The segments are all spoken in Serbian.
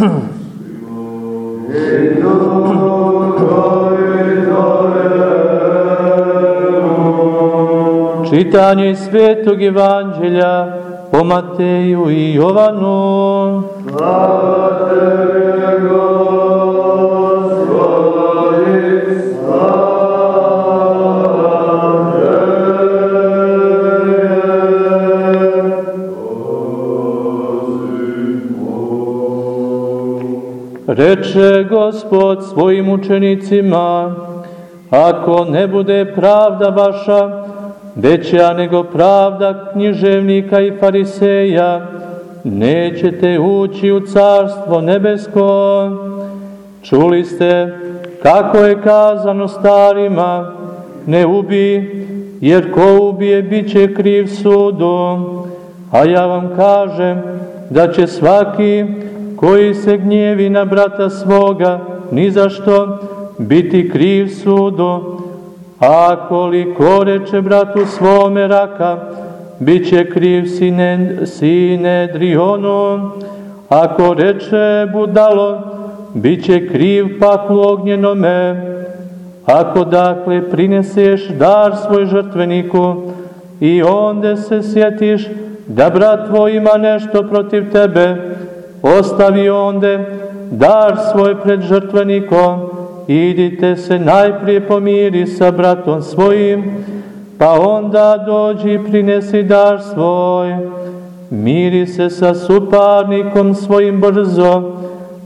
Čitanje svetog evanđelja po Mateju i Jovanu. Slava Tebe, Reče Gospod svojim učenicima, ako ne bude pravda vaša, veća nego pravda književnika i fariseja, nećete ući u carstvo nebesko. Čuli ste kako je kazano starima, ne ubi, jer ko ubije bit će kriv sudu. A ja vam kažem da će svaki koji se gnjevi na brata svoga, ni zašto biti kriv sudu, a koliko reče bratu svome raka, bit će kriv sine, sine Drionu, ako reče budalo, bit će kriv paklu ognjenome, ako dakle prineseš dar svoj žrtveniku i onda se sjetiš da brat tvoj ima nešto protiv tebe, ostavi onde dar svoj pred žrtvenikom, idite se najprije pomiri sa bratom svojim, pa onda dođi i prinesi dar svoj. Miri se sa suparnikom svojim brzo,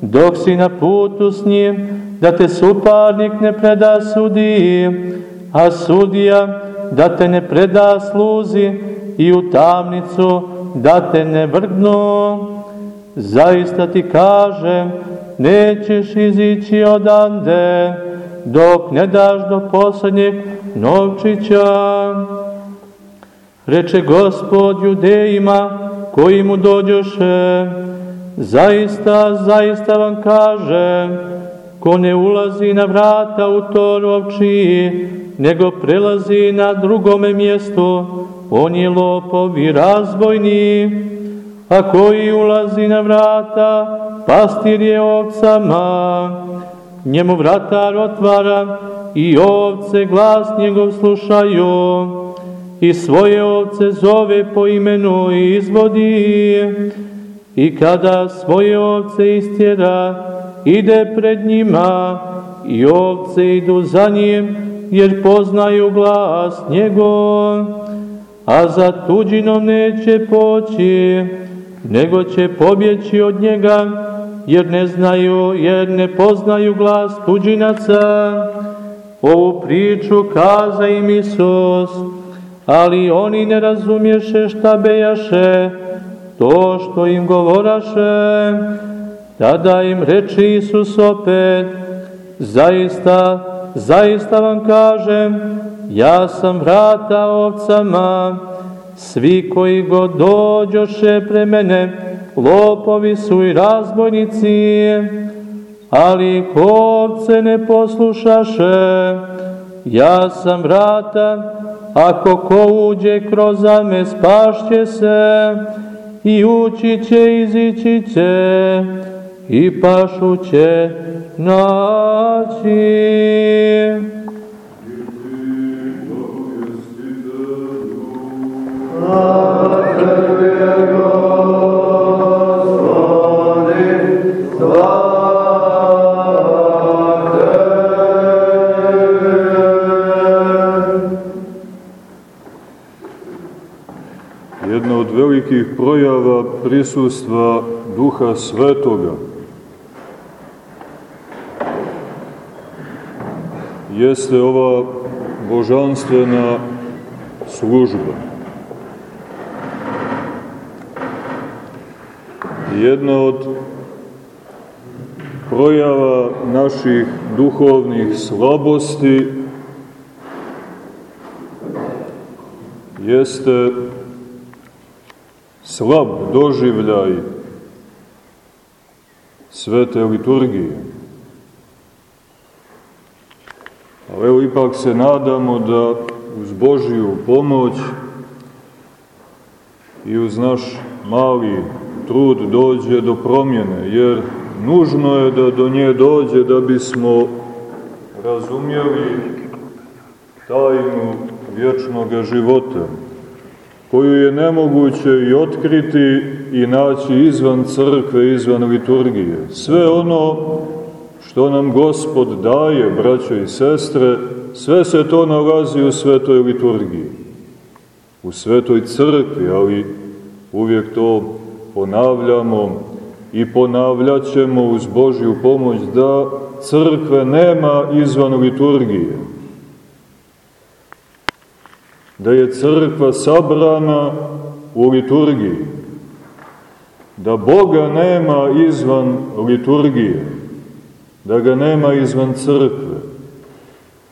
dok si na putu s njim, da te suparnik ne preda sudiji, a sudija da te ne preda sluzi i u tamnicu da te ne vrgnu. Zaista ti kažem, nećeš izići odande, dok ne daš do poslednjeg novčića. Reče gospod judejima koji mu dođoše, zaista, zaista vam kažem, ko ne ulazi na vrata u tor ovčiji, nego prelazi na drugome mjestu, on je lopov i razbojnik a koji ulazi na vrata, pastir je ovcama. Njemu vratar otvara i ovce glas njegov slušaju i svoje ovce zove po imenu i izvodi. I kada svoje ovce istjera, ide pred njima i ovce idu za njim, jer poznaju glas njegov, a za tuđinom neće poći, nego će pobjeći od njega, jer ne znaju, jer ne poznaju glas tuđinaca. Ovu priču kaza im Isus, ali oni ne razumješe šta bejaše, to što im govoraše. Tada im reče Isus opet, zaista, zaista vam kažem, ja sam vrata ovcama, Svi koji go dođoše pre mene, lopovi su i razbojnici, ali kovce ne poslušaše. Ja sam vrata, ako ko uđe kroz zame, spašće se, i ući će, izići će, i pašu će naći. Jedna prisustva Duha Svetoga jeste ova božanstvena služba. Jedna od projava naših duhovnih slabosti jeste slab doživljaj svete liturgije. Ali evo ipak se nadamo da uz Božiju pomoć i uz naš mali trud dođe do promjene, jer nužno je da do nje dođe da bismo razumjeli tajnu vječnog života, koju je nemoguće i otkriti i naći izvan crkve, izvan liturgije. Sve ono što nam Gospod daje, braćo i sestre, sve se to nalazi u svetoj liturgiji, u svetoj crkvi, ali uvijek to ponavljamo i ponavljaćemo uz Božju pomoć da crkve nema izvan liturgije. Da je crkva sabrana u liturgiji. Da Boga nema izvan liturgije. Da ga nema izvan crkve.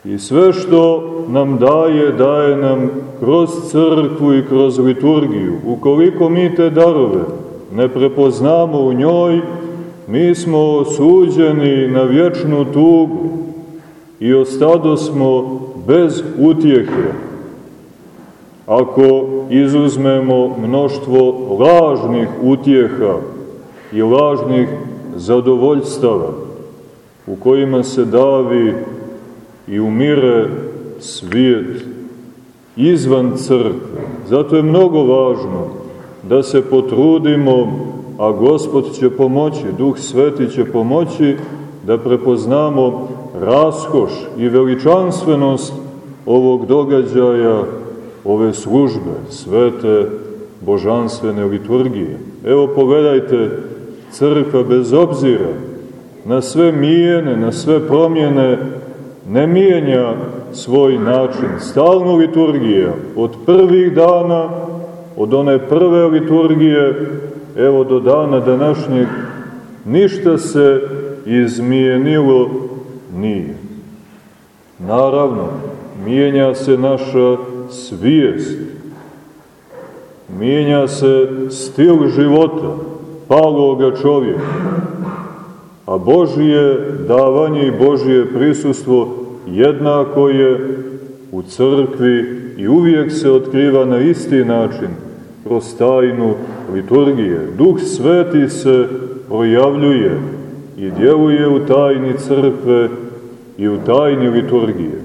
I sve što nam daje, daje nam kroz crkvu i kroz liturgiju. Ukoliko mi te darove ne prepoznamo u njoj, mi smo osuđeni na vječnu tugu i ostado smo bez utjehe. Ako izuzmemo mnoštvo lažnih utjeha i lažnih zadovoljstava u kojima se davi i umire svijet izvan crkve. Zato je mnogo važno da se potrudimo, a Gospod će pomoći, Duh Sveti će pomoći da prepoznamo raskoš i veličanstvenost ovog događaja, ove službe, svete božanstvene liturgije. Evo pogledajte, crkva bez obzira na sve mijene, na sve promjene, ne mijenja svoj način. Stalno liturgija, od prvih dana od one prve liturgije, evo do dana današnjeg, ništa se izmijenilo nije. Naravno, mijenja se naša svijest, mijenja se stil života paloga čovjeka, a Božije davanje i Božije prisustvo jednako je u crkvi i uvijek se otkriva na isti način, kroz tajnu liturgije. Duh Sveti se projavljuje i djeluje u tajni crkve i u tajni liturgije.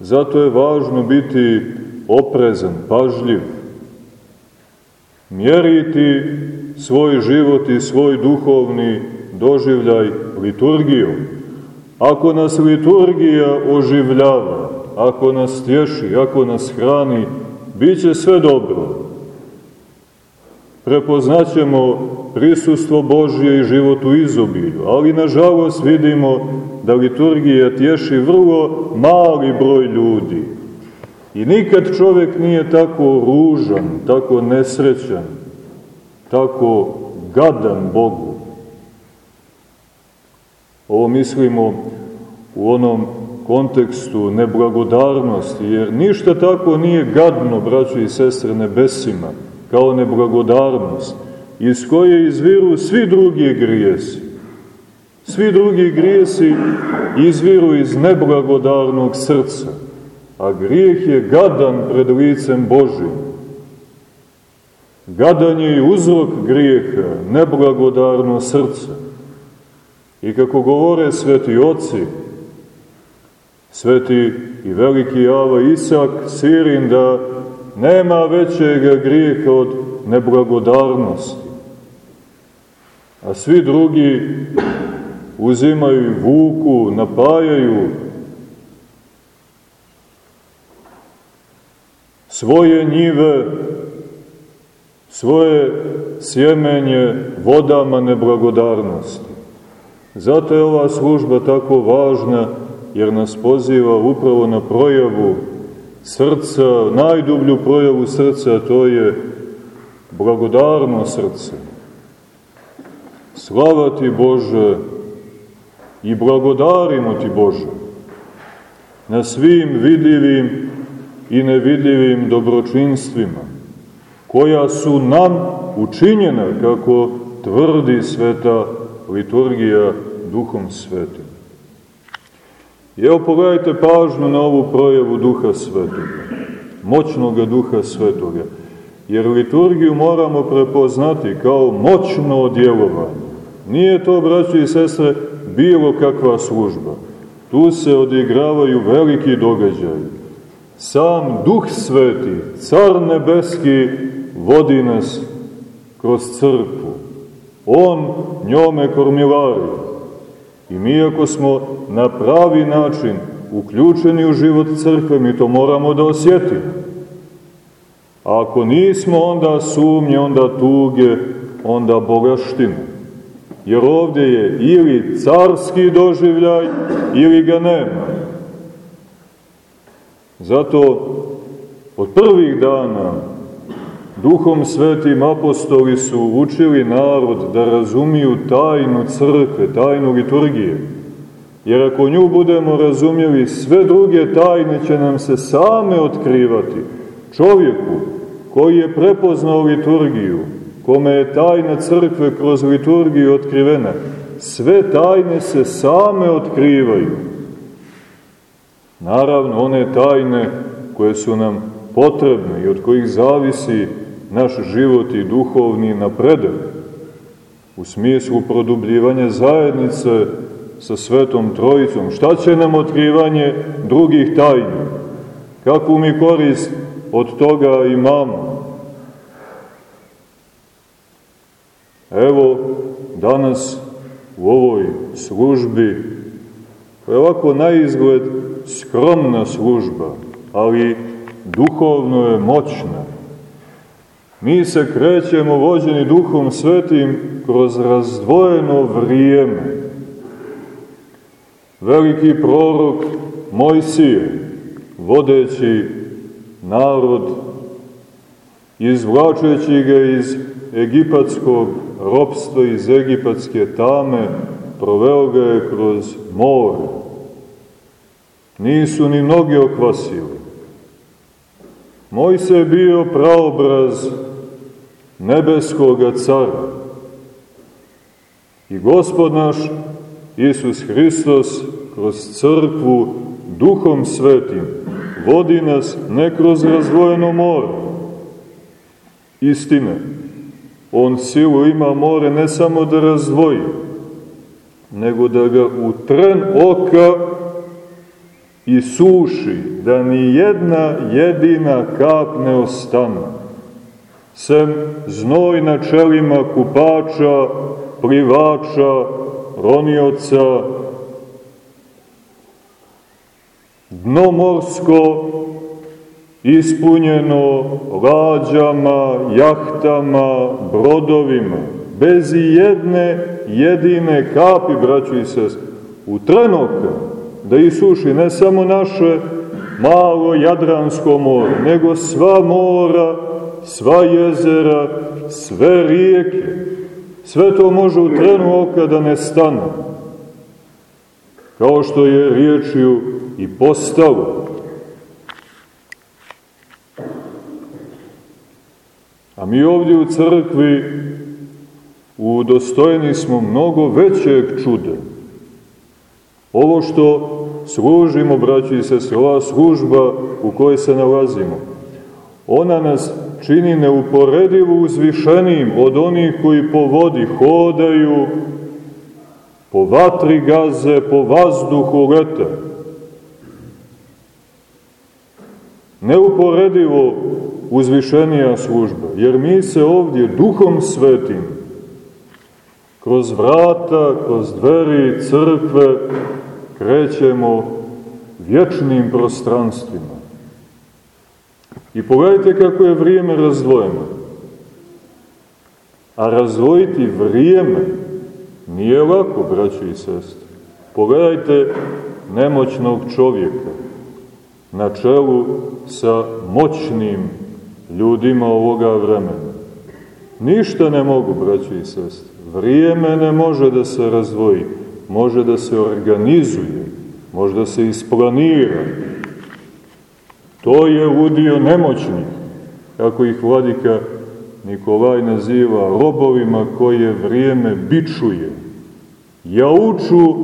Zato je važno biti oprezan, pažljiv, mjeriti svoj život i svoj duhovni doživljaj liturgijom. Ako nas liturgija oživljava, ako nas tješi, ako nas hrani, bit će sve dobro. Prepoznaćemo prisustvo Božje i život u izobilju, ali nažalost vidimo da liturgija tješi vrlo mali broj ljudi. I nikad čovjek nije tako ružan, tako nesrećan, tako gadan Bogu. Ovo mislimo u onom kontekstu neblagodarnosti, jer ništa tako nije gadno, braćo i sestre, nebesima, kao neblagodarnost, iz koje izviru svi drugi grijesi. Svi drugi grijesi izviru iz neblagodarnog srca, a grijeh je gadan pred licem Božim. Gadan je i uzrok grijeha, neblagodarno srce. I kako govore sveti oci, sveti i veliki Java Isak Sirin da nema većeg grijeha od neblagodarnosti. A svi drugi uzimaju vuku, napajaju svoje njive, svoje sjemenje vodama neblagodarnosti. Zato je ova služba tako važna jer nas poziva upravo na projavu srca, najdublju projavu srca, to je blagodarno srce. Slava ti Bože i blagodarimo ti Bože na svim vidljivim i nevidljivim dobročinstvima, koja su nam učinjena, kako tvrdi sveta liturgija duhom svetim. I evo pogledajte pažno na ovu projavu Duha Svetoga, moćnog Duha Svetoga, jer liturgiju moramo prepoznati kao moćno djelovanje, Nije to, braći i sestre, bilo kakva služba. Tu se odigravaju veliki događaji. Sam Duh Sveti, Car Nebeski, vodi nas kroz crkvu. On njome kormilari. I mi ako smo na pravi način uključeni u život crkve, mi to moramo da osjetimo. A ako nismo, onda sumnje, onda tuge, onda bogaštine. Jer ovdje je ili carski doživljaj, ili ga nema. Zato od prvih dana Duhom svetim apostoli su učili narod da razumiju tajnu crkve, tajnu liturgije. Jer ako nju budemo razumjeli, sve druge tajne će nam se same otkrivati. Čovjeku koji je prepoznao liturgiju, kome je tajna crkve kroz liturgiju otkrivena, sve tajne se same otkrivaju. Naravno, one tajne koje su nam potrebne i od kojih zavisi naš život i duhovni napredak, u smislu produbljivanja zajednice sa Svetom Trojicom. Šta će nam otkrivanje drugih tajni? Kakvu mi korist od toga imamo? Evo, danas u ovoj službi, je ovako na izgled skromna služba, ali duhovno je moćna. Mi se krećemo vođeni duhom svetim kroz razdvojeno vrijeme. Veliki prorok Mojsije, vodeći narod, izvlačeći ga iz egipatskog ropstva, iz egipatske tame, proveo ga je kroz more. Nisu ni noge okvasili. Mojse je bio praobraz nebeskoga cara. I gospod naš, Isus Hristos, kroz crkvu, duhom svetim, vodi nas ne kroz razvojeno more. Istine, on silu ima more ne samo da razdvoji, nego da ga u tren oka i suši, da ni jedna jedina kap ne ostane. Sem znoj na čelima kupača, plivača, ronioca, dno morsko ispunjeno lađama, jahtama, brodovima, bez jedne jedine kapi, braću i sest, u trenoka, da isuši ne samo naše malo Jadransko more, nego sva mora, sva jezera, sve rijeke. Sve to može u trenu oka da ne stane. Kao što je riječju i postalo. A mi ovdje u crkvi udostojeni smo mnogo većeg čuda. Ovo što služimo, braći i sestre, ova služba u kojoj se nalazimo, ona nas čini neuporedivo uzvišenim od onih koji po vodi hodaju, po vatri gaze, po vazduhu lete. Neuporedivo uzvišenija služba, jer mi se ovdje duhom svetim, kroz vrata, kroz dveri crkve, krećemo vječnim prostranstvima. I pogledajte kako je vrijeme razdvojeno. A razdvojiti vrijeme nije lako, braći i sestri. Pogledajte nemoćnog čovjeka na čelu sa moćnim ljudima ovoga vremena. Ništa ne mogu, braći i sestri. Vrijeme ne može da se razdvoji može da se organizuje, može da se isplanira. To je udio nemoćnih, kako ih vladika Nikolaj naziva robovima koje vrijeme bičuje. Jauču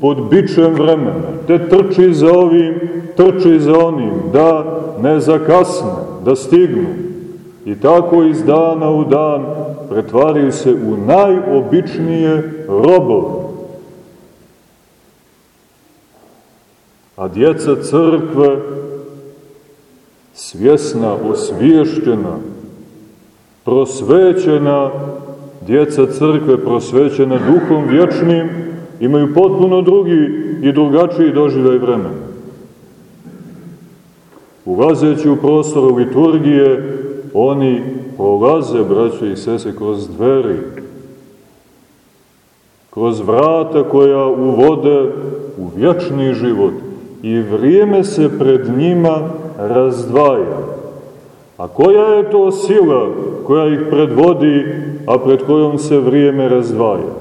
pod bičem vremena, te trči za ovim, trči za onim, da ne zakasne, da stignu. I tako iz dana u dan pretvaraju se u najobičnije robovi. A djeca crkve, svjesna, osviješćena, prosvećena, djeca crkve prosvećena duhom vječnim, imaju potpuno drugi i drugačiji doživljaj vremena. Ulazeći u prostor liturgije, oni prolaze, braćo i sese, kroz dveri, kroz vrata koja uvode u vječni život i vrijeme se pred njima razdvaja. A koja je to sila koja ih predvodi, a pred kojom se vrijeme razdvaja?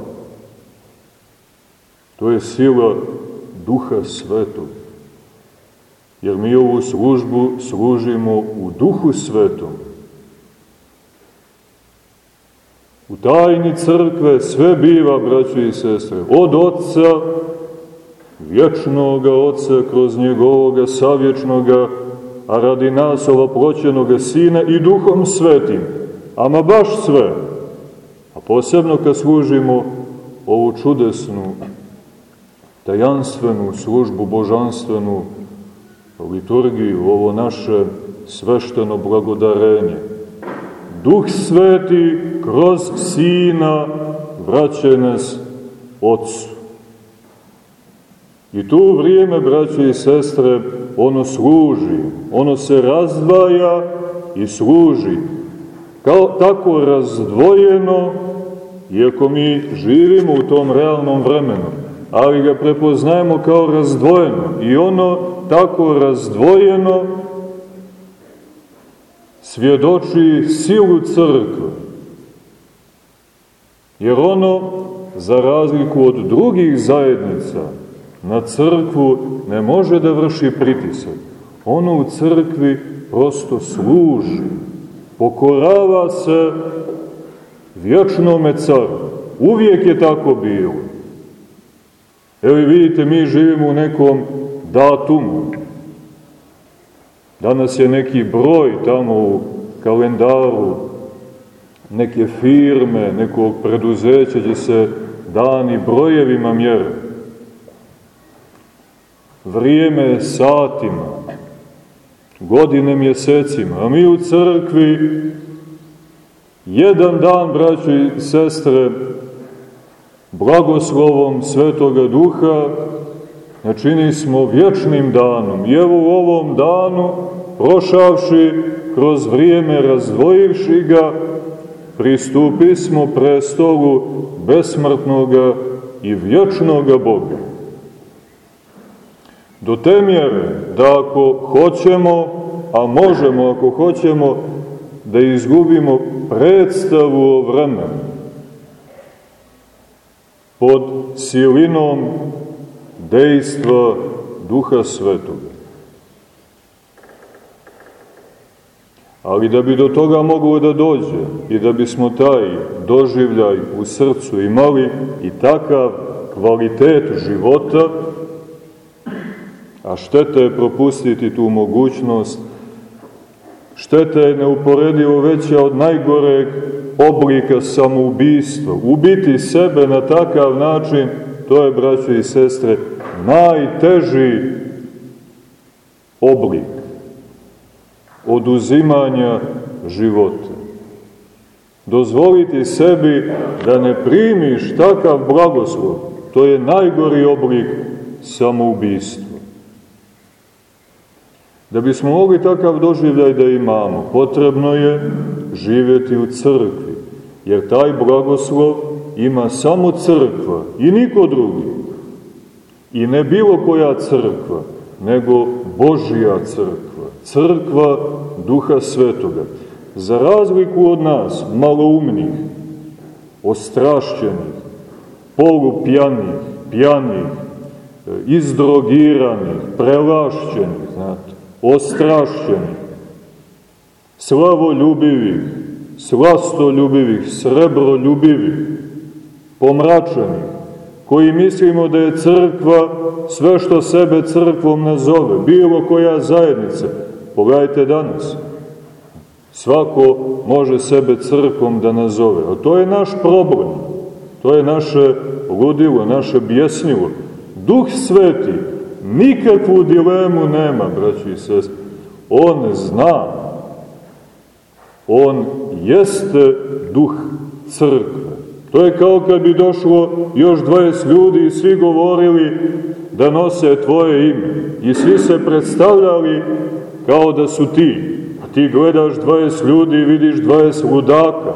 To je sila Duha Svetog. Jer mi ovu službu služimo u Duhu Svetom. U tajni crkve sve biva, braći i sestre, od Otca, vječnoga Otca, kroz njegovoga savječnoga, a radi nas ovoploćenoga Sina i Duhom Svetim, ama baš sve, a posebno kad služimo ovu čudesnu, tajanstvenu službu, božanstvenu liturgiju, ovo naše svešteno blagodarenje, Duh Sveti kroz Sina vraća nas Otcu. I tu vrijeme, braće i sestre, ono služi, ono se razdvaja i služi. Kao tako razdvojeno, iako mi živimo u tom realnom vremenu, ali ga prepoznajemo kao razdvojeno i ono tako razdvojeno svjedoči silu crkve. Jer ono, za razliku od drugih zajednica, na crkvu ne može da vrši pritisak. Ono u crkvi prosto služi, pokorava se vječnome caru. Uvijek je tako bilo. Evo vidite, mi živimo u nekom datumu, Danas je neki broj tamo u kalendaru neke firme, nekog preduzeća gdje se dani brojevima mjere. Vrijeme satima, godine mjesecima, a mi u crkvi jedan dan, braćo i sestre, blagoslovom Svetoga Duha načini smo vječnim danom. I evo u ovom danu, prošavši kroz vrijeme, razdvojivši ga, pristupi smo prestolu besmrtnoga i vječnoga Boga. Do te mjere da ako hoćemo, a možemo ako hoćemo, da izgubimo predstavu o vremenu, pod silinom dejstva Duha Svetoga. Ali da bi do toga moglo da dođe i da bismo taj doživljaj u srcu imali i takav kvalitet života, a šteta je propustiti tu mogućnost, šteta je neuporedivo veća od najgoreg oblika samoubistva. Ubiti sebe na takav način, to je, braćo i sestre, najteži oblik oduzimanja života. Dozvoliti sebi da ne primiš takav blagoslov, to je najgori oblik samoubistva. Da bismo mogli takav doživljaj da imamo, potrebno je živjeti u crkvi, jer taj blagoslov ima samo crkva i niko drugi. I ne bilo koja crkva, nego Božija crkva, crkva Duha Svetoga. Za razliku od nas, maloumnih, ostrašćenih, polupjanih, pjanih, izdrogiranih, prelašćenih, znate, ostrašćenih, slavoljubivih, slastoljubivih, srebroljubivih, pomračenih, koji mislimo da je crkva sve što sebe crkvom nazove, bilo koja zajednica. Pogledajte danas. Svako može sebe crkvom da nazove. A to je naš problem. To je naše ludilo, naše bjesnilo. Duh sveti nikakvu dilemu nema, braći i sest. On zna. On jeste duh crkve. To je kao kad bi došlo još 20 ljudi i svi govorili da nose tvoje ime. I svi se predstavljali kao da su ti. A ti gledaš 20 ljudi i vidiš 20 ludaka.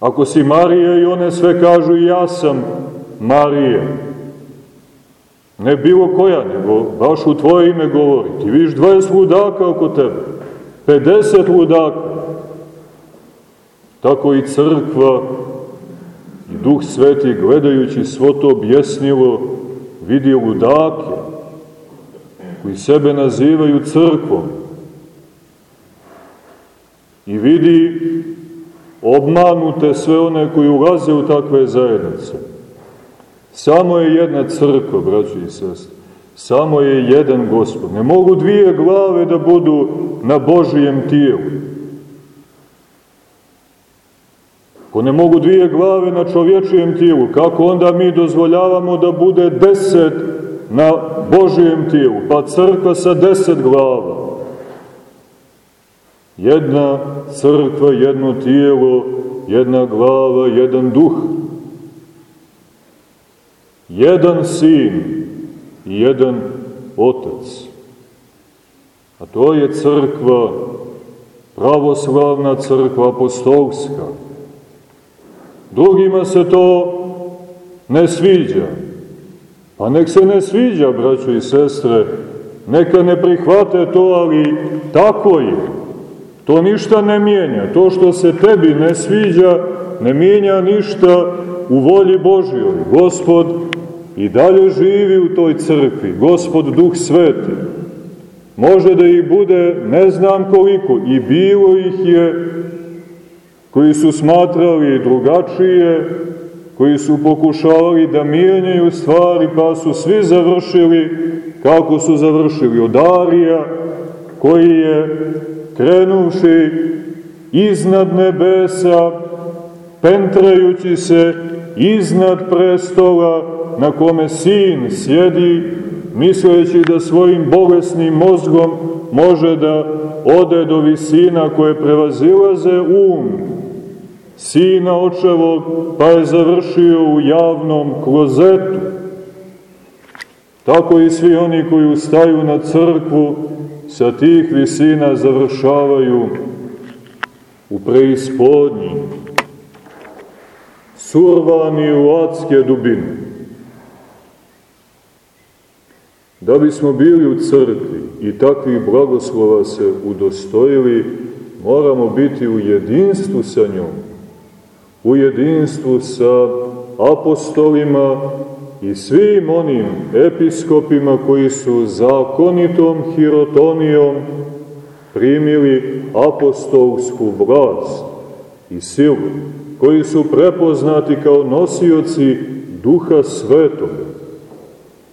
Ako si Marija i one sve kažu ja sam Marija. Ne bilo koja, nego baš u tvoje ime govori. Ti vidiš 20 ludaka oko tebe. 50 ludaka. Tako i crkva i Duh Sveti gledajući svo to objesnilo vidi ludake koji sebe nazivaju crkvom i vidi obmanute sve one koji ulaze u takve zajednice. Samo je jedna crkva, braći i sestri. Samo je jedan gospod. Ne mogu dvije glave da budu na Božijem tijelu. Ako ne mogu dvije glave na čovječijem tijelu, kako onda mi dozvoljavamo da bude deset na Božijem tijelu, pa crkva sa deset glava? Jedna crkva, jedno tijelo, jedna glava, jedan duh. Jedan sin i jedan otac. A to je crkva, pravoslavna crkva apostolska Drugima se to ne sviđa. Pa nek se ne sviđa, braćo i sestre, neka ne prihvate to, ali tako je. To ništa ne mijenja. To što se tebi ne sviđa, ne mijenja ništa u volji Božjoj. Gospod i dalje živi u toj crkvi. Gospod Duh Sveti. Može da ih bude ne znam koliko i bilo ih je koji su smatrali drugačije, koji su pokušavali da mijenjaju stvari, pa su svi završili kako su završili od Arija, koji je krenuši iznad nebesa, pentrajući se iznad prestola na kome sin sjedi, misleći da svojim bolesnim mozgom može da ode do visina koje prevazilaze um, sina očevog, pa je završio u javnom klozetu. Tako i svi oni koji ustaju na crkvu sa tih visina završavaju u preispodnji, survani u adske dubine. Da bismo bili u crkvi i takvih blagoslova se udostojili, moramo biti u jedinstvu sa njom u jedinstvu sa apostolima i svim onim episkopima koji su zakonitom hirotonijom primili apostolsku vlast i silu, koji su prepoznati kao nosioci duha svetoga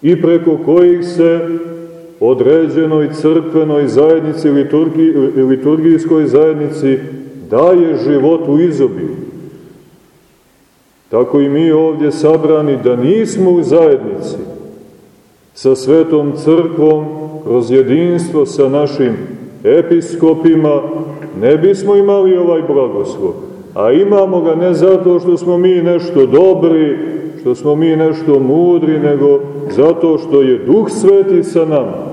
i preko kojih se određenoj crkvenoj zajednici, liturgi, liturgijskoj zajednici daje život u izobilju Tako i mi ovdje sabrani da nismo u zajednici sa svetom crkvom, kroz jedinstvo sa našim episkopima, ne bismo imali ovaj blagoslov. A imamo ga ne zato što smo mi nešto dobri, što smo mi nešto mudri, nego zato što je Duh Sveti sa nama.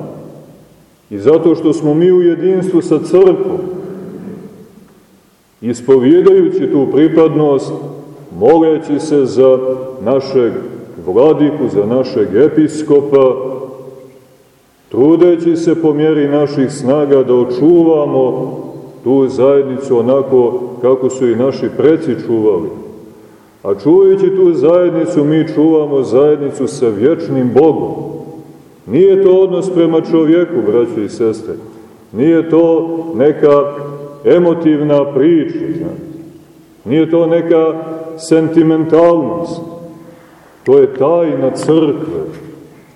I zato što smo mi u jedinstvu sa crkvom. Ispovjedajući tu pripadnost moleći se za našeg vladiku, za našeg episkopa, trudeći se po mjeri naših snaga da očuvamo tu zajednicu onako kako su i naši preci čuvali. A čuvajući tu zajednicu, mi čuvamo zajednicu sa vječnim Bogom. Nije to odnos prema čovjeku, braći i sestre. Nije to neka emotivna priča. Nije to neka sentimentalnost. To je tajna crkve.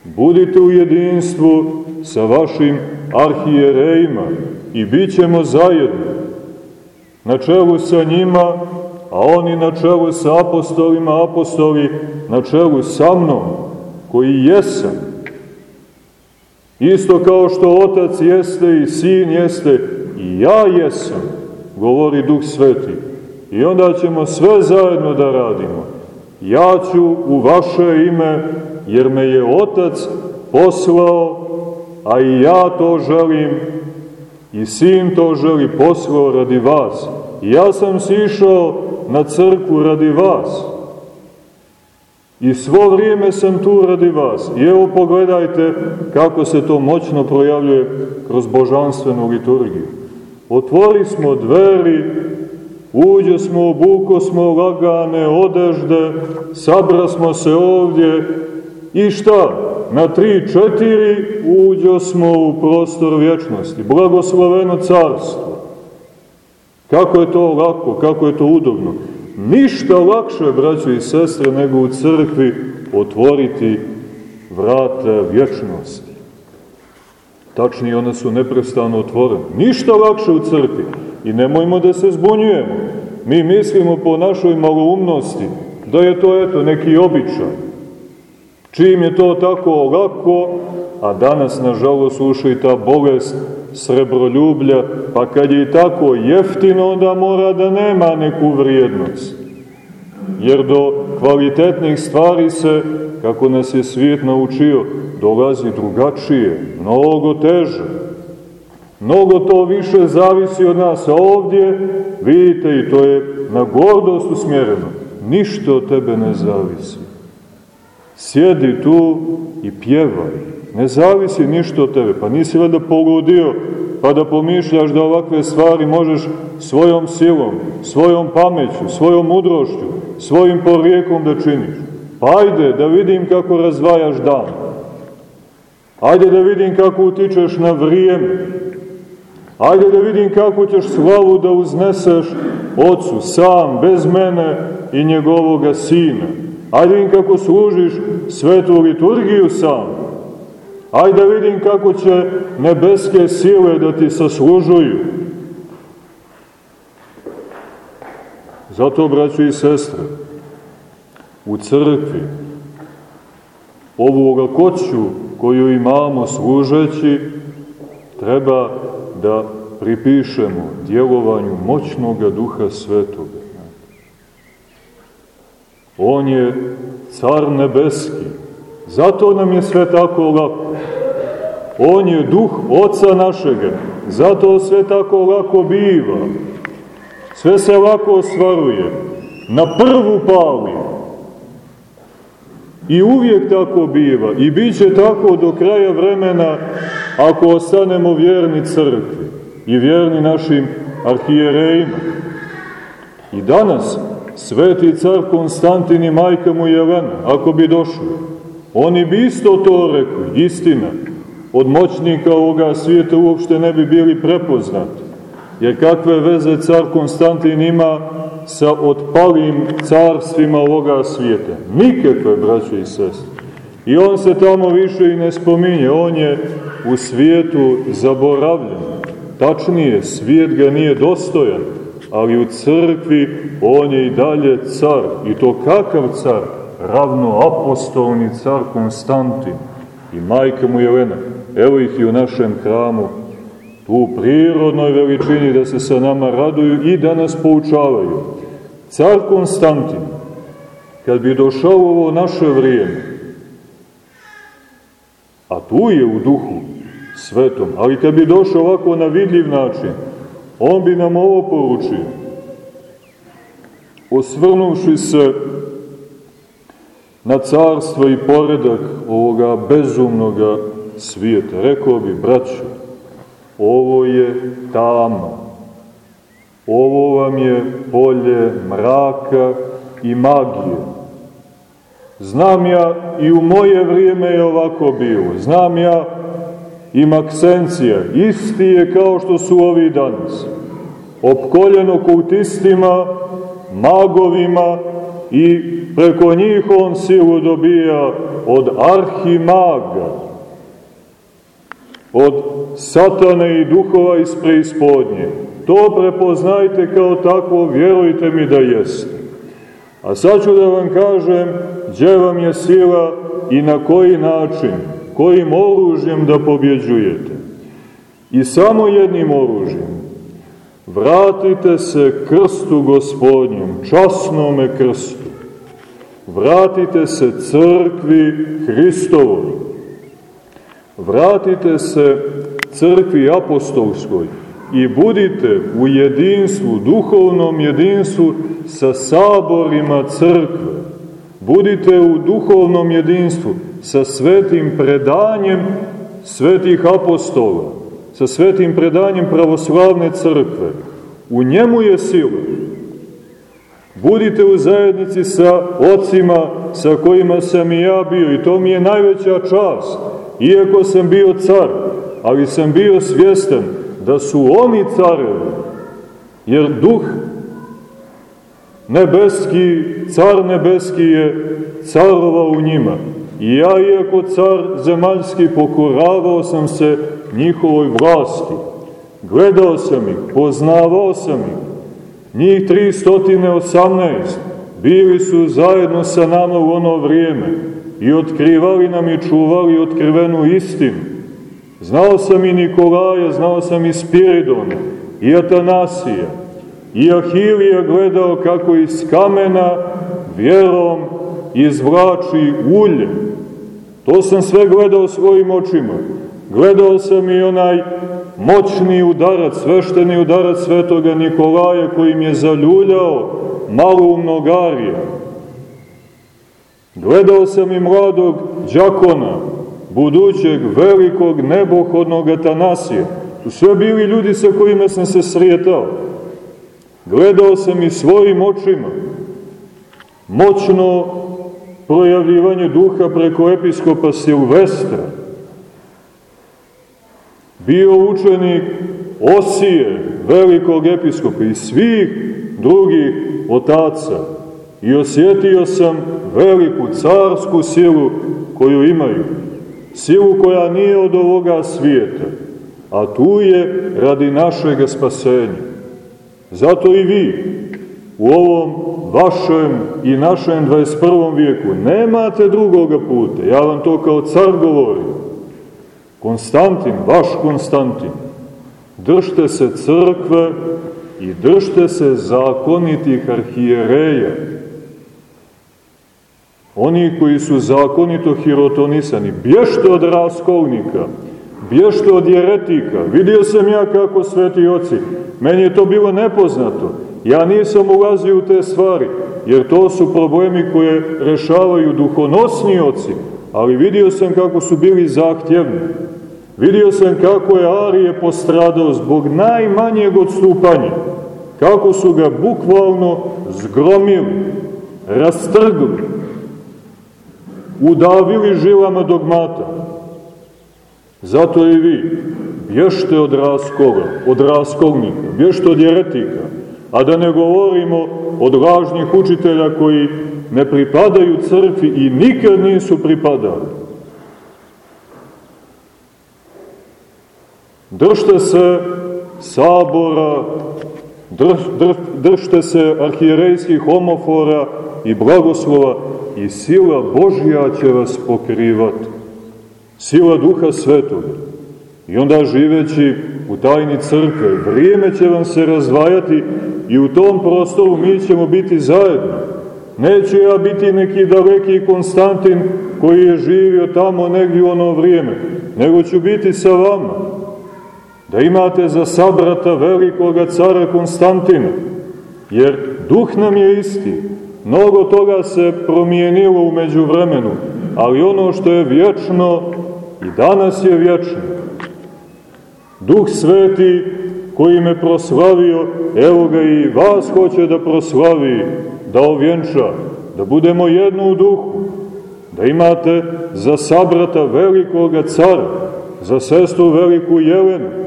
Budite u jedinstvu sa vašim arhijerejima i bit ćemo zajedno. Na čelu sa njima a oni na čelu sa apostolima, apostoli na čelu sa mnom, koji jesam. Isto kao što Otac jeste i Sin jeste, i ja jesam, govori Duh Sveti. I onda ćemo sve zajedno da radimo. Ja ću u vaše ime, jer me je Otac poslao, a i ja to želim, i Sin to želi, poslao radi vas. I ja sam sišao na crkvu radi vas. I svo vrijeme sam tu radi vas. I evo pogledajte kako se to moćno projavljuje kroz božanstvenu liturgiju. Otvori smo dveri, uđe smo, obuko smo lagane odežde, sabra smo se ovdje i šta? Na tri, četiri uđo smo u prostor vječnosti. Blagosloveno carstvo. Kako je to lako, kako je to udobno. Ništa lakše, braćo i sestre, nego u crkvi otvoriti vrata vječnosti. Tačnije, one su neprestano otvorene. Ništa lakše u crkvi. I nemojmo da se zbunjujemo. Mi mislimo po našoj maloumnosti da je to, eto, neki običaj. Čim je to tako lako, a danas, nažalost, ušli ta bolest srebroljublja, pa kad je tako jeftino, onda mora da nema neku vrijednost. Jer do kvalitetnih stvari se, kako nas je svijet naučio, dolazi drugačije, mnogo teže. Mnogo to više zavisi od nas. A ovdje, vidite, i to je na gordost usmjereno, ništa od tebe ne zavisi. Sjedi tu i pjevaj. Ne zavisi ništa od tebe. Pa nisi da poludio pa da pomišljaš da ovakve stvari možeš svojom silom, svojom pameću, svojom mudrošću, svojim porijekom da činiš. Pa ajde da vidim kako razvajaš dan. Ajde da vidim kako utičeš na vrijeme. Ajde da vidim kako ćeš slavu da uzneseš Otcu sam, bez mene i njegovoga Sina. Ajde vidim kako služiš svetu liturgiju sam. Ajde vidim kako će nebeske sile da ti saslužuju. Zato, braćo i sestre, u crkvi ovu lakoću koju imamo služeći treba da pripišemo djelovanju moćnog duha svetoga. On je car nebeski, zato nam je sve tako lako. On je duh oca našega, zato sve tako lako biva. Sve se lako ostvaruje. Na prvu pali. I uvijek tako biva. I bit će tako do kraja vremena ako ostanemo vjerni crkvi i vjerni našim arhijerejima. I danas sveti car Konstantin i majka mu Jelena, ako bi došli, oni bi isto to rekli, istina, od moćnika ovoga svijeta uopšte ne bi bili prepoznati. Jer kakve veze car Konstantin ima sa otpalim carstvima ovoga svijeta? Nikakve, braće i sestre. I on se tamo više i ne spominje, on je u svijetu zaboravljen. Tačnije, svijet ga nije dostojan, ali u crkvi on je i dalje car. I to kakav car? Ravno apostolni car Konstantin i majka mu Jelena. Evo ih i u našem hramu, tu u prirodnoj veličini da se sa nama raduju i da nas poučavaju. Car Konstantin, kad bi došao u ovo naše vrijeme, a tu je u duhu svetom, ali kad bi došao ovako na vidljiv način, on bi nam ovo poručio. Osvrnuvši se na carstvo i poredak ovoga bezumnoga svijeta. Rekao bi, braćo, ovo je tamo. Ovo vam je polje mraka i magije. Znam ja i u moje vrijeme je ovako bilo. Znam ja i Maksencija. Isti je kao što su ovi danas. Opkoljeno kultistima, magovima i preko njih on silu dobija od arhimaga od satane i duhova iz preispodnje. To prepoznajte kao takvo, vjerujte mi da jeste. A sad ću da vam kažem gdje vam je sila i na koji način, kojim oružjem da pobjeđujete. I samo jednim oružjem. Vratite se krstu gospodnjem, časnome krstu. Vratite se crkvi Hristovoj. Vratite se crkvi apostolskoj i budite u jedinstvu, duhovnom jedinstvu sa saborima crkve. Budite u duhovnom jedinstvu sa svetim predanjem svetih apostola, sa svetim predanjem pravoslavne crkve. U njemu je sila. Budite u zajednici sa ocima sa kojima sam i ja bio i to mi je najveća čast. Iako sam bio car, ali sam bio svjestan da su oni carevi, jer duh nebeski, car nebeski je carova u njima. I ja, iako car zemaljski, pokoravao sam se njihovoj vlasti. Gledao sam ih, poznavao sam ih. Njih 318 bili su zajedno sa nama u ono vrijeme i otkrivali nam i čuvali otkrivenu istinu. Znao sam i Nikolaja, znao sam i Spiridona, i Atanasija, i Ahilija gledao kako iz kamena vjerom izvlači ulje. To sam sve gledao svojim očima. Gledao sam i onaj moćni udarac, svešteni udarac svetoga Nikolaja kojim je zaljuljao malu mnogarija. Gledao sam i mladog džakona, budućeg velikog nebohodnog Atanasija. Tu sve bili ljudi sa kojima sam se srijetao. Gledao sam i svojim očima moćno projavljivanje duha preko episkopa Silvestra, bio učenik Osije, velikog episkopa i svih drugih otaca. I osjetio sam veliku carsku silu koju imaju, silu koja nije od ovoga svijeta, a tu je radi našeg spasenja. Zato i vi u ovom vašem i našem 21. vijeku nemate drugoga puta, ja vam to kao car govorim, Konstantin, vaš Konstantin, držte se crkve i držte se zakonitih arhijereja. Oni koji su zakonito hirotonisani, bješte od raskolnika, bješte od jeretika. Vidio sam ja kako sveti oci, meni je to bilo nepoznato. Ja nisam ulazio u te stvari, jer to su problemi koje rešavaju duhonosni oci, ali vidio sam kako su bili zahtjevni. Vidio sam kako je Arije postradao zbog najmanjeg odstupanja, kako su ga bukvalno zgromili, rastrgli, udavili žilama dogmata. Zato i vi bješte od raskola, od raskolnika, bješte od jeretika, a da ne govorimo od lažnih učitelja koji ne pripadaju crkvi i nikad nisu pripadali. Držte se sabora, drž, drž, držte se arhijerejskih homofora i blagoslova i sila Božja će vas pokrivati. Sila Duha Svetoga. I onda živeći u tajni crkve, vrijeme će vam se razvajati i u tom prostoru mi ćemo biti zajedno. Neće ja biti neki daleki Konstantin koji je živio tamo negdje u ono vrijeme, nego ću biti sa vama da imate za sabrata velikoga cara Konstantina, jer duh nam je isti, mnogo toga se promijenilo umeđu vremenu, ali ono što je vječno i danas je vječno. Duh sveti koji me proslavio, evo ga i vas hoće da proslavi, da ovjenča, da budemo jedno u duhu, da imate za sabrata velikoga cara, za sestru veliku Jelenu,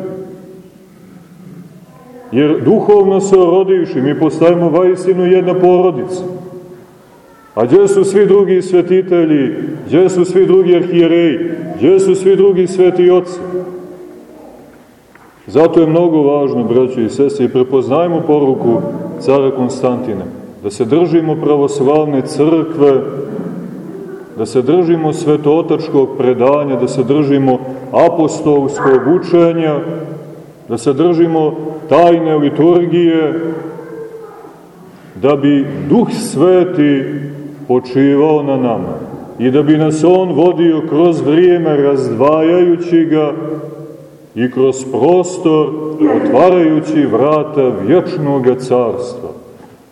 Jer duhovno se orodivši, mi postajemo vajstinu jedna porodica. A gdje su svi drugi svetitelji, gdje su svi drugi arhijereji, gdje su svi drugi sveti oci? Zato je mnogo važno, braćo i sese, i prepoznajmo poruku cara Konstantina, da se držimo pravoslavne crkve, da se držimo svetootačkog predanja, da se držimo apostolskog učenja, da se držimo tajne liturgije, da bi Duh Sveti počivao na nama i da bi nas On vodio kroz vrijeme razdvajajući ga i kroz prostor otvarajući vrata vječnog carstva.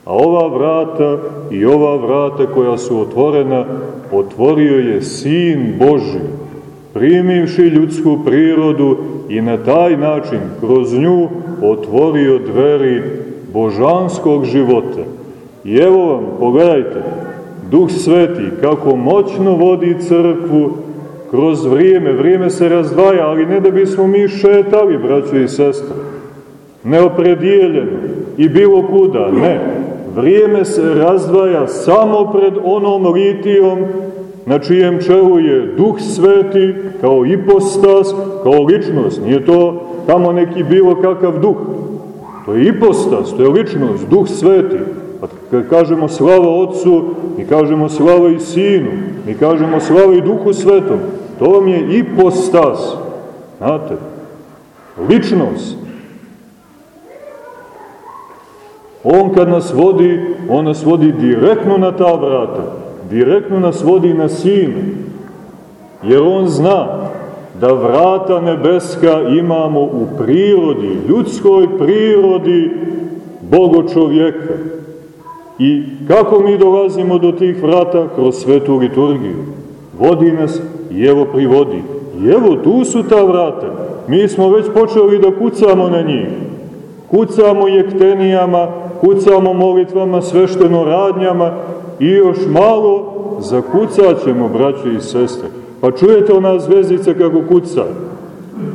A ova vrata i ova vrata koja su otvorena, otvorio je Sin Boži, primivši ljudsku prirodu i na taj način kroz nju otvorio dveri božanskog života. I evo vam, pogledajte, Duh Sveti kako moćno vodi crkvu kroz vrijeme, vrijeme se razdvaja, ali ne da bismo mi šetali, braćo i sestre, neopredijeljeno i bilo kuda, ne. Vrijeme se razdvaja samo pred onom litijom na čijem čelu je Duh Sveti kao ipostas, kao ličnost. Nije to tamo neki bilo kakav duh. To je ipostas, to je ličnost, Duh Sveti. Kad kažemo slava Otcu, mi kažemo slava i Sinu, mi kažemo slava i Duhu Svetom. To vam je ipostas. Znate, ličnost. On kad nas vodi, on nas vodi direktno na ta vrata. Direktno nas vodi na Sinu. Jer on zna da vrata nebeska imamo u prirodi, ljudskoj prirodi Bogo čovjeka. I kako mi dolazimo do tih vrata? Kroz svetu liturgiju. Vodi nas i evo privodi. I evo tu su ta vrata. Mi smo već počeli da kucamo na njih. Kucamo jektenijama, kucamo molitvama, svešteno radnjama i još malo zakucat ćemo, braće i sestre. Pa čujete ona zvezdica kako kuca?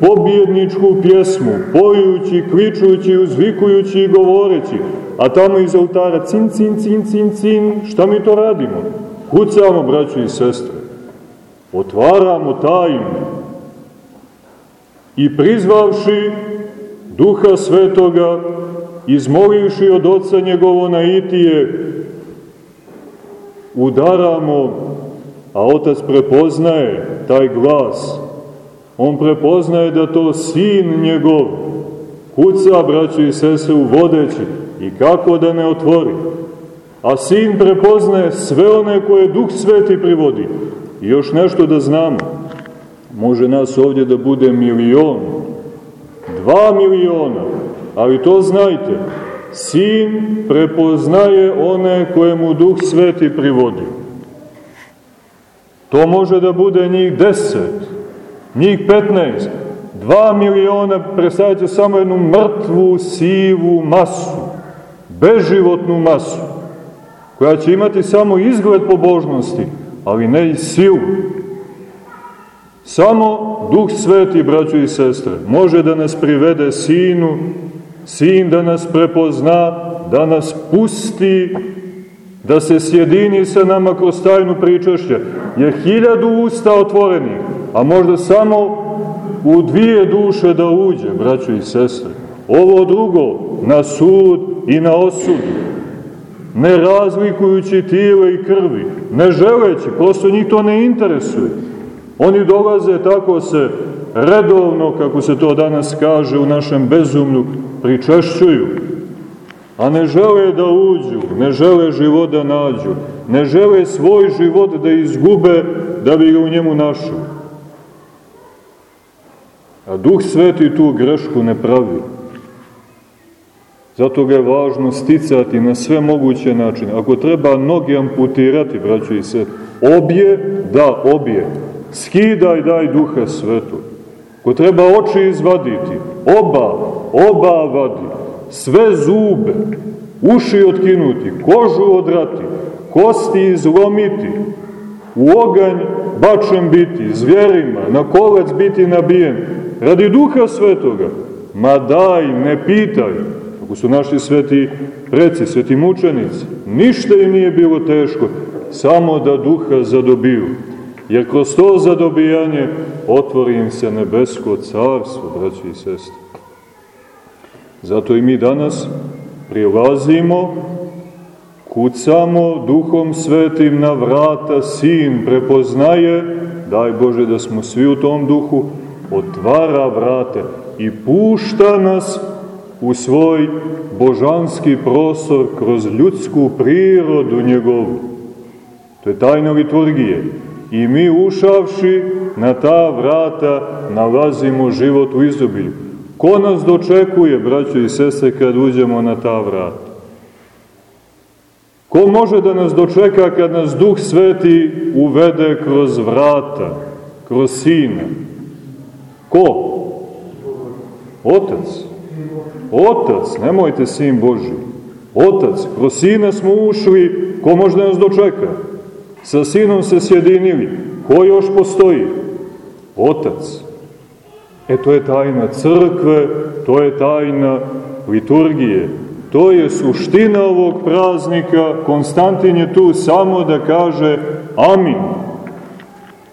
Pobjedničku pjesmu, pojući, kličujući, uzvikujući i govoreći, a tamo iz oltara cin, cin, cin, cin, cin, šta mi to radimo? Kucamo, braće i sestre, otvaramo tajnu i prizvavši Duha Svetoga, izmolivši od Otca njegovo naitije, udaramo, a Otac prepoznaje taj glas. On prepoznaje da to sin njegov kuca, braćo i sese, u vodeći i kako da ne otvori. A sin prepoznaje sve one koje Duh Sveti privodi. I još nešto da znamo. Može nas ovdje da bude milion, dva miliona, ali to znajte, sin prepoznaje one koje mu Duh Sveti privodi. To može da bude njih deset, njih petnaest, dva miliona, predstavite samo jednu mrtvu, sivu masu, beživotnu masu, koja će imati samo izgled pobožnosti, ali ne i silu. Samo Duh Sveti, braćo i sestre, može da nas privede Sinu, Sin da nas prepozna, da nas pusti, da se sjedini sa nama kroz tajnu pričašća. Je hiljadu usta otvorenih, a možda samo u dvije duše da uđe, braćo i sestre. Ovo drugo, na sud i na osudu, ne razlikujući tijele i krvi, ne želeći, prosto njih to ne interesuje. Oni dolaze tako se redovno, kako se to danas kaže u našem bezumlju, pričešćuju, a ne žele da uđu, ne žele život da nađu, ne žele svoj život da izgube da bi ga u njemu našli. A Duh Sveti tu grešku ne pravi. Zato ga je važno sticati na sve moguće načine. Ako treba noge amputirati, braćo i se, obje, da, obje. Skidaj, daj duha svetu. Ko treba oči izvaditi, oba, oba vadi. Sve zube, uši otkinuti, kožu odrati, kosti izlomiti, u oganj bačen biti, zvjerima, na kolec biti nabijen, radi duha svetoga. Ma daj, ne pitaj, ako su naši sveti preci, sveti mučenici, ništa im nije bilo teško, samo da duha zadobiju. Jer kroz to zadobijanje otvori im se nebesko carstvo, braći i sestri. Zato i mi danas prilazimo, kucamo duhom svetim na vrata, sin prepoznaje, daj Bože da smo svi u tom duhu, otvara vrate i pušta nas u svoj božanski prostor kroz ljudsku prirodu njegovu. To je tajna liturgije. I mi ušavši na ta vrata nalazimo život u izobilju. Ko nas dočekuje, braćo i sestre, kad uđemo na ta vrata? Ko može da nas dočeka kad nas Duh Sveti uvede kroz vrata, kroz Sina? Ko? Otac. Otac, nemojte Sin Boži. Otac, kroz Sina smo ušli, ko može da nas dočeka? Sa Sinom se sjedinili. Ko još postoji? Otac. E to je tajna crkve, to je tajna liturgije. To je suština ovog praznika. Konstantin je tu samo da kaže amin.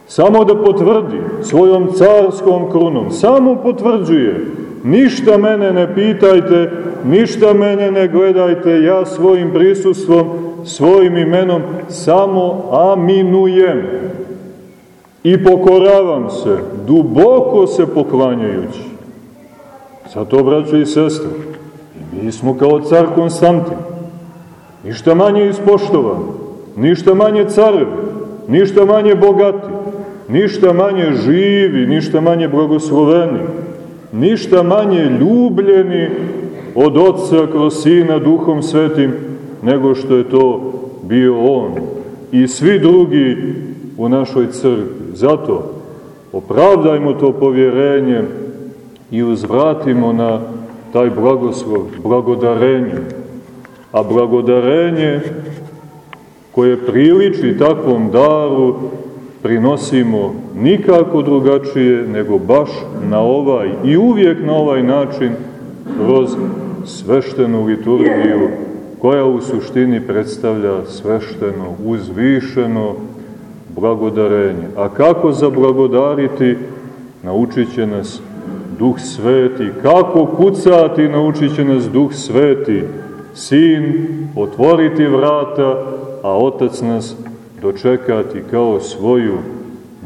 Samo da potvrdi svojom carskom krunom. Samo potvrđuje. Ništa mene ne pitajte, ništa mene ne gledajte, ja svojim prisustvom, svojim imenom samo aminujem i pokoravam se, duboko se poklanjajući. Zato, braćo i sestre, mi smo kao car Konstantin, ništa manje ispoštovan, ništa manje carevi, ništa manje bogati, ništa manje živi, ništa manje blagosloveni, ništa manje ljubljeni od Otca kroz Sina Duhom Svetim, nego što je to bio On i svi drugi u našoj crkvi. Zato opravdajmo to povjerenje i uzvratimo na taj blagoslov, blagodarenje. A blagodarenje koje priliči takvom daru prinosimo nikako drugačije nego baš na ovaj i uvijek na ovaj način kroz sveštenu liturgiju koja u suštini predstavlja svešteno, uzvišeno blagodarenje. A kako zablagodariti? Naučit će nas Duh Sveti. Kako kucati? Naučit će nas Duh Sveti. Sin otvoriti vrata, a Otac nas dočekati kao svoju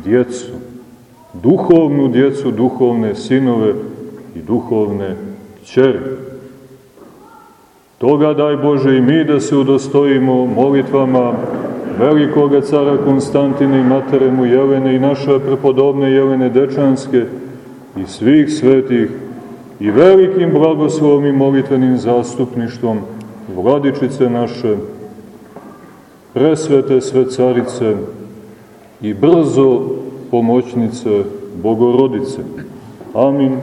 djecu. Duhovnu djecu, duhovne sinove i duhovne čeri. Toga daj Bože i mi da se udostojimo molitvama velikoga cara Konstantina i matere mu Jelene i naše prepodobne Jelene Dečanske i svih svetih i velikim blagoslovom i molitvenim zastupništvom vladičice naše, presvete sve carice i brzo pomoćnice Bogorodice. Amin.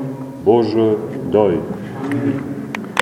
Bože, daj.